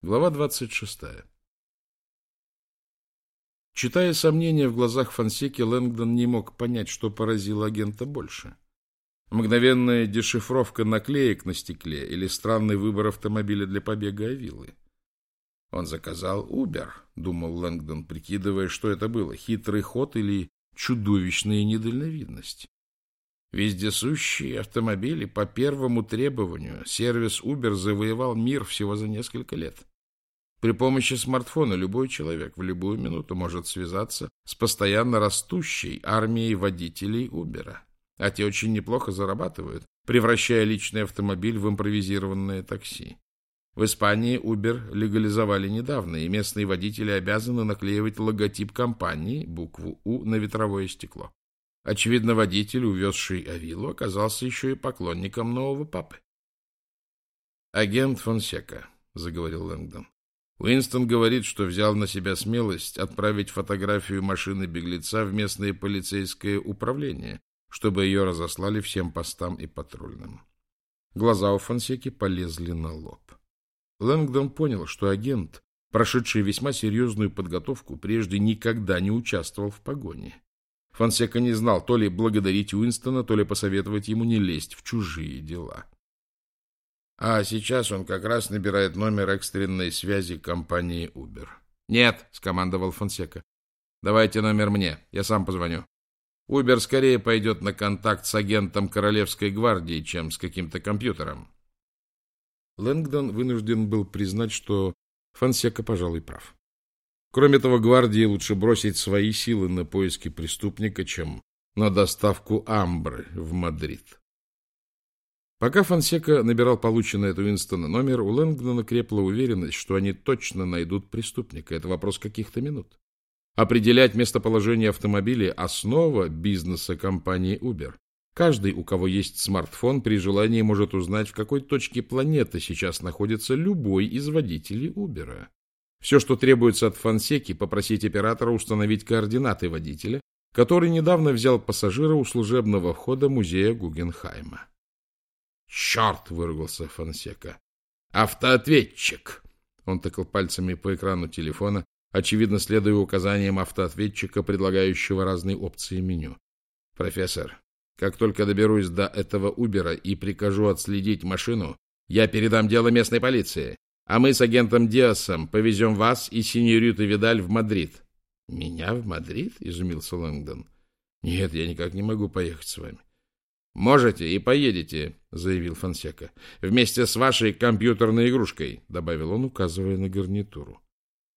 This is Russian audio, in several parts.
Глава 26. Читая сомнения в глазах Фонсеки, Лэнгдон не мог понять, что поразило агента больше. Мгновенная дешифровка наклеек на стекле или странный выбор автомобиля для побега Авилы. Он заказал Убер, думал Лэнгдон, прикидывая, что это было, хитрый ход или чудовищная недальновидность. Вездесущие автомобили по первому требованию сервис Uber завоевал мир всего за несколько лет. При помощи смартфона любой человек в любую минуту может связаться с постоянно растущей армией водителей Uber. А те очень неплохо зарабатывают, превращая личный автомобиль в импровизированное такси. В Испании Uber легализовали недавно, и местные водители обязаны наклеивать логотип компании, букву «У» на ветровое стекло. Очевидно, водитель, увезший Авилу, оказался еще и поклонником нового папы. «Агент Фонсека», — заговорил Лэнгдон. Уинстон говорит, что взял на себя смелость отправить фотографию машины беглеца в местное полицейское управление, чтобы ее разослали всем постам и патрульным. Глаза у Фонсеки полезли на лоб. Лэнгдон понял, что агент, прошедший весьма серьезную подготовку, прежде никогда не участвовал в погоне. Фонсека не знал то ли благодарить Уинстона, то ли посоветовать ему не лезть в чужие дела. А сейчас он как раз набирает номер экстренной связи компании Uber. «Нет», — скомандовал Фонсека. «Давайте номер мне, я сам позвоню. Uber скорее пойдет на контакт с агентом Королевской гвардии, чем с каким-то компьютером». Лэнгдон вынужден был признать, что Фонсека, пожалуй, прав. Кроме того, гвардии лучше бросить свои силы на поиски преступника, чем на доставку амбры в Мадрид. Пока Фонсека набирал полученный от Уинстона номер, у Лэнгдона крепла уверенность, что они точно найдут преступника. Это вопрос каких-то минут. Определять местоположение автомобиля – основа бизнеса компании Uber. Каждый, у кого есть смартфон, при желании может узнать, в какой точке планеты сейчас находится любой из водителей Uber. Все, что требуется от Фонсеки, попросить оператора установить координаты водителя, который недавно взял пассажира у служебного входа музея Гугенхайма. «Черт!» — выругался Фонсека. «Автоответчик!» Он тыкал пальцами по экрану телефона, очевидно, следуя указаниям автоответчика, предлагающего разные опции меню. «Профессор, как только доберусь до этого Убера и прикажу отследить машину, я передам дело местной полиции, а мы с агентом Диасом повезем вас и синьориту Видаль в Мадрид». «Меня в Мадрид?» — изумился Лэнгдон. «Нет, я никак не могу поехать с вами. «Можете и поедете», — заявил Фонсека. «Вместе с вашей компьютерной игрушкой», — добавил он, указывая на гарнитуру.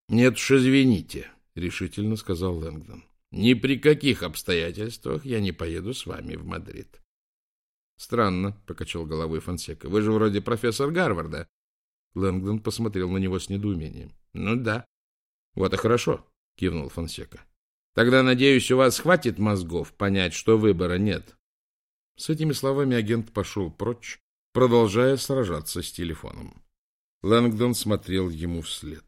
«Нет уж, извините», — решительно сказал Лэнгдон. «Ни при каких обстоятельствах я не поеду с вами в Мадрид». «Странно», — покачал головой Фонсека. «Вы же вроде профессор Гарварда». Лэнгдон посмотрел на него с недоумением. «Ну да». «Вот и хорошо», — кивнул Фонсека. «Тогда, надеюсь, у вас хватит мозгов понять, что выбора нет». С этими словами агент пошел прочь, продолжая сражаться с телефоном. Лэнгдон смотрел ему вслед.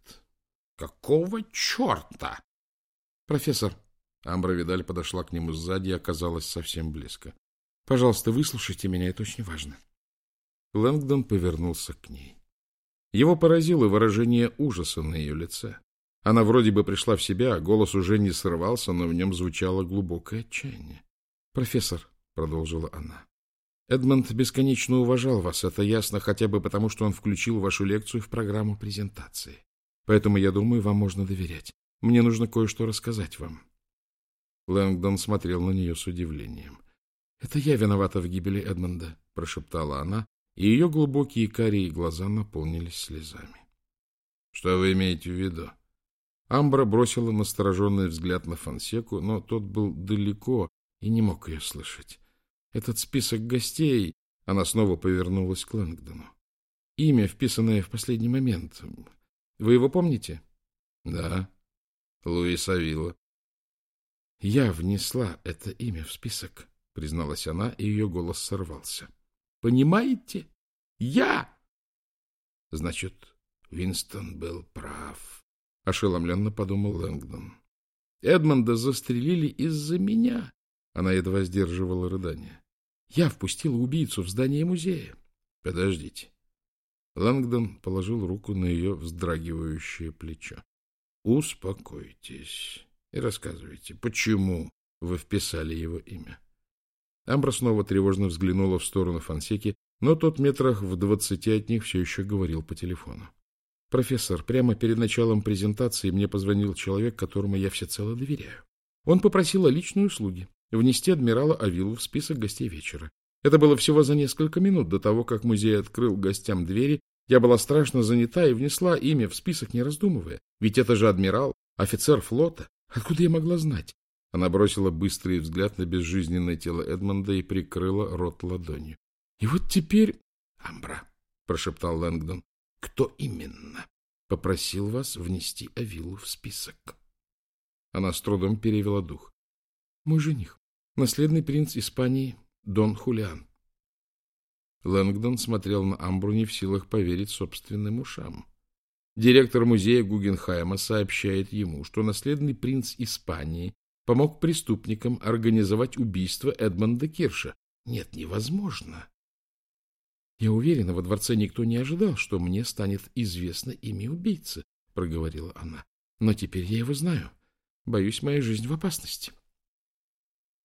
«Какого черта?» «Профессор!» Амбра Видаль подошла к нему сзади и оказалась совсем близко. «Пожалуйста, выслушайте меня, это очень важно». Лэнгдон повернулся к ней. Его поразило выражение ужаса на ее лице. Она вроде бы пришла в себя, а голос уже не срывался, но в нем звучало глубокое отчаяние. «Профессор, — продолжила она. Эдмонд бесконечно уважал вас, это ясно хотя бы потому, что он включил вашу лекцию в программу презентации. Поэтому, я думаю, вам можно доверять. Мне нужно кое-что рассказать вам. Лэнгдон смотрел на нее с удивлением. — Это я виновата в гибели Эдмонда, — прошептала она, и ее глубокие карие глаза наполнились слезами. — Что вы имеете в виду? Амбра бросила настороженный взгляд на Фансеку, но тот был далеко и не мог ее слышать. Этот список гостей... Она снова повернулась к Лэнгдону. Имя, вписанное в последний момент. Вы его помните? Да. Луис Авилла. Я внесла это имя в список, призналась она, и ее голос сорвался. Понимаете? Я! Значит, Винстон был прав, ошеломленно подумал Лэнгдон. Эдмонда застрелили из-за меня. Она едва сдерживала рыдание. Я впустила убийцу в здание музея. Подождите. Лэнгдон положил руку на ее вздрагивающее плечо. — Успокойтесь и рассказывайте, почему вы вписали его имя. Амбра снова тревожно взглянула в сторону Фансеки, но тот метрах в двадцати от них все еще говорил по телефону. «Профессор, прямо перед началом презентации мне позвонил человек, которому я всецело доверяю. Он попросил о личной услуге — внести адмирала Авилу в список гостей вечера. Это было всего за несколько минут до того, как музей открыл гостям двери. Я была страшно занята и внесла имя в список, не раздумывая. Ведь это же адмирал, офицер флота. Откуда я могла знать? Она бросила быстрый взгляд на безжизненное тело Эдмонда и прикрыла рот ладонью. — И вот теперь... — Амбра, — прошептал Лэнгдон, — кто именно попросил вас внести Авилу в список? Она с трудом перевела дух. — Мой жених, наследный принц Испании Дон Хулиан. Лэнгдон смотрел на Амбру не в силах поверить собственным ушам. Директор музея Гугенхайма сообщает ему, что наследный принц Испании помог преступникам организовать убийство Эдмонда Кирша. Нет, невозможно. Я уверена, во дворце никто не ожидал, что мне станет известно имя убийцы, проговорила она. Но теперь я его знаю. Боюсь, моя жизнь в опасности.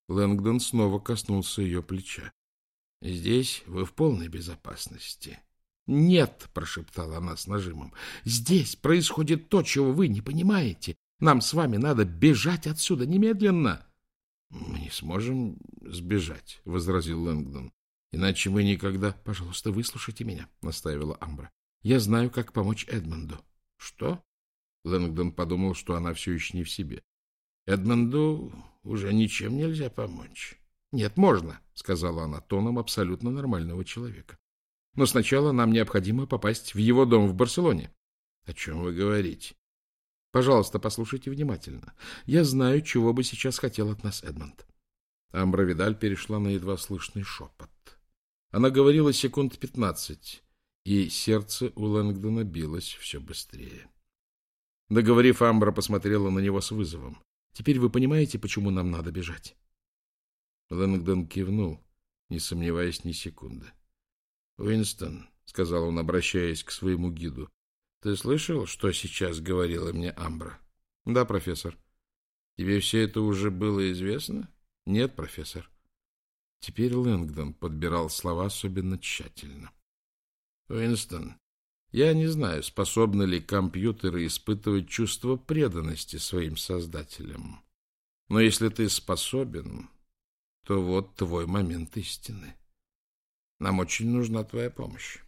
Лэнгдон снова коснулся ее плеча. — Здесь вы в полной безопасности. — Нет, — прошептала она с нажимом, — здесь происходит то, чего вы не понимаете. Нам с вами надо бежать отсюда немедленно. — Мы не сможем сбежать, — возразил Лэнгдон. — Иначе мы никогда... — Пожалуйста, выслушайте меня, — настаивала Амбра. — Я знаю, как помочь Эдмонду. — Что? Лэнгдон подумал, что она все еще не в себе. — Эдмонду уже ничем нельзя помочь. — Нет, можно, — сказала она тоном абсолютно нормального человека. — Но сначала нам необходимо попасть в его дом в Барселоне. — О чем вы говорите? — Пожалуйста, послушайте внимательно. Я знаю, чего бы сейчас хотел от нас Эдмонд. Амбра Видаль перешла на едва слышный шепот. Она говорила секунд пятнадцать, и сердце у Лэнгдона билось все быстрее. Договорив, Амбра посмотрела на него с вызовом. Теперь вы понимаете, почему нам надо бежать? Лэнгдон кивнул, не сомневаясь ни секунды. — Уинстон, — сказал он, обращаясь к своему гиду, — ты слышал, что сейчас говорила мне Амбра? — Да, профессор. — Тебе все это уже было известно? — Нет, профессор. Теперь Лэнгдон подбирал слова особенно тщательно. — Уинстон, я не знаю, способны ли компьютеры испытывать чувство преданности своим создателям. Но если ты способен, то вот твой момент истины. Нам очень нужна твоя помощь.